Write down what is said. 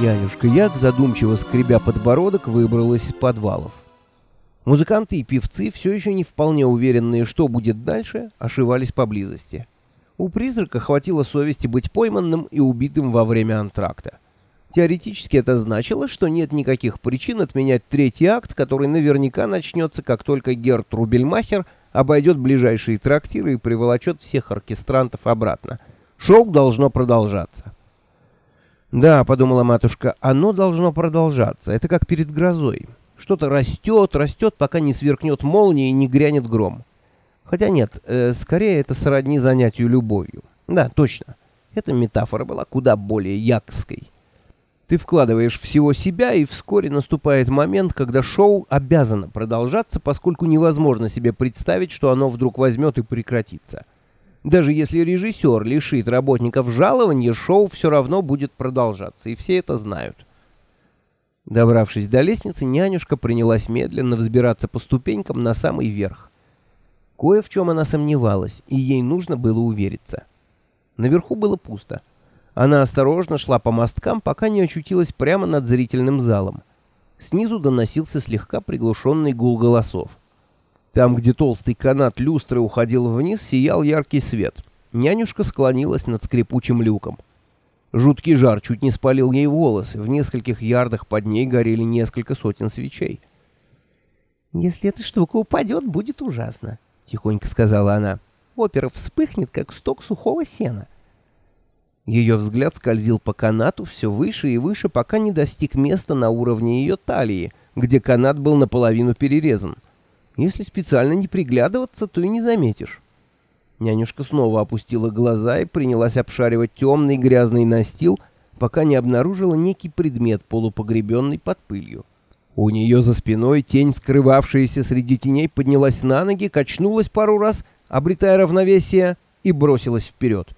Нянюшка Як, задумчиво скребя подбородок, выбралась из подвалов. Музыканты и певцы, все еще не вполне уверенные, что будет дальше, ошивались поблизости. У призрака хватило совести быть пойманным и убитым во время антракта. Теоретически это значило, что нет никаких причин отменять третий акт, который наверняка начнется, как только Герт Рубельмахер обойдет ближайшие трактиры и приволочет всех оркестрантов обратно. Шоу должно продолжаться. «Да», — подумала матушка, — «оно должно продолжаться. Это как перед грозой. Что-то растет, растет, пока не сверкнет молния и не грянет гром. Хотя нет, э, скорее это сродни занятию любовью. Да, точно. Эта метафора была куда более якской. Ты вкладываешь всего себя, и вскоре наступает момент, когда шоу обязано продолжаться, поскольку невозможно себе представить, что оно вдруг возьмет и прекратится. Даже если режиссер лишит работников жалования, шоу все равно будет продолжаться, и все это знают. Добравшись до лестницы, нянюшка принялась медленно взбираться по ступенькам на самый верх. Кое в чем она сомневалась, и ей нужно было увериться. Наверху было пусто. Она осторожно шла по мосткам, пока не очутилась прямо над зрительным залом. Снизу доносился слегка приглушенный гул голосов. Там, где толстый канат люстры уходил вниз, сиял яркий свет. Нянюшка склонилась над скрипучим люком. Жуткий жар чуть не спалил ей волосы. В нескольких ярдах под ней горели несколько сотен свечей. «Если эта штука упадет, будет ужасно», — тихонько сказала она. «Опера вспыхнет, как сток сухого сена». Ее взгляд скользил по канату все выше и выше, пока не достиг места на уровне ее талии, где канат был наполовину перерезан. Если специально не приглядываться, то и не заметишь. Нянюшка снова опустила глаза и принялась обшаривать темный грязный настил, пока не обнаружила некий предмет, полупогребенный под пылью. У нее за спиной тень, скрывавшаяся среди теней, поднялась на ноги, качнулась пару раз, обретая равновесие, и бросилась вперед.